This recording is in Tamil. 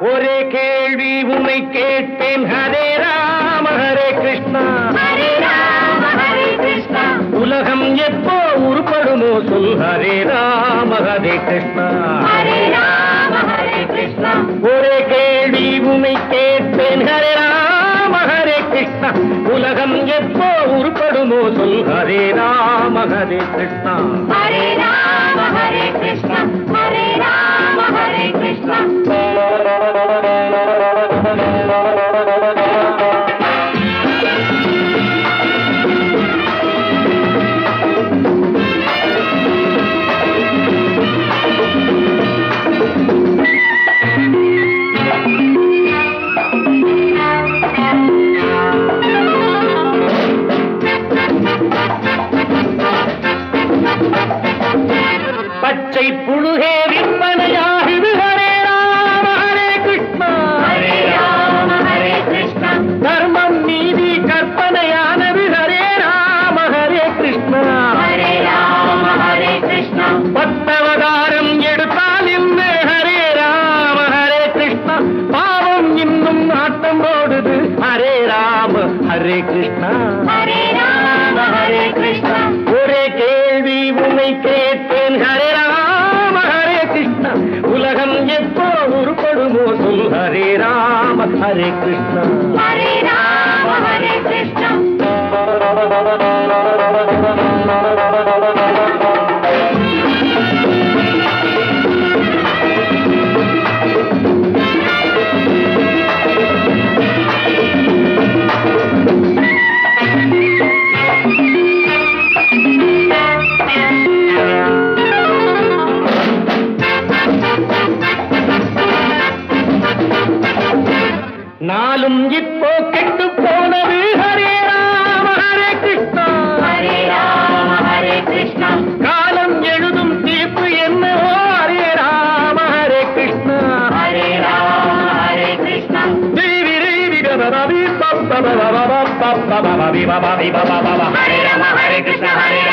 ஒரே கேள்வி உன்னை கேட்பேன் ஹரே ராம ஹரே கிருஷ்ணா. ஹரே ராம ஹரே கிருஷ்ணா. உலகம் எப்போ உருப்படுமோ சொல் ஹரே ராம ஹரே கிருஷ்ணா. ஹரே ராம ஹரே கிருஷ்ணா. ஒரே கேள்வி உன்னை கேட்பேன் ஹரே ராம ஹரே கிருஷ்ணா. உலகம் எப்போ உருப்படுமோ சொல் ஹரே ராம ஹரே கிருஷ்ணா. ஹரே ராம ஹரே கிருஷ்ணா. பச்சை புழுகே விற்பனையாகுது ஹரே ராம ஹரே கிருஷ்ணா ஹரே ராம ஹரே கிருஷ்ணா தர்மம் நீதி கற்பனையானது ஹரே ராம ஹரே கிருஷ்ணா ஹரே ராம ஹரே கிருஷ்ணா பத்தவதாரம் எடுத்தால் என்ன ஹரே ராம ஹரே கிருஷ்ணா பாவம் இன்னும் ஆட்டம் போடுது ஹரே ராம ஹரே கிருஷ்ணா ஹரே ராம ஹரே கிருஷ்ணா ஒரே கேள்வி உன்னை கேட்பேன் ஹரே கிருஷ்ணா ஹரே ராம ஹரே கிருஷ்ணா நாளும் இப்போ கெட்டு போனது ஹரே ராம ஹரே கிருஷ்ணா ஹரே ராம ஹரே கிருஷ்ணா காலம் எழுதும் தீர்ப்பு என்னவோ ஹரே ராம ஹரே கிருஷ்ணா ஹரே ராம ஹரே கிருஷ்ணா தேவி ரேவி கதரவி பப்ப பப பப பப்ப பப விப பபி பப பப ஹரே ராம ஹரே கிருஷ்ணா ஹரே ராம ஹரே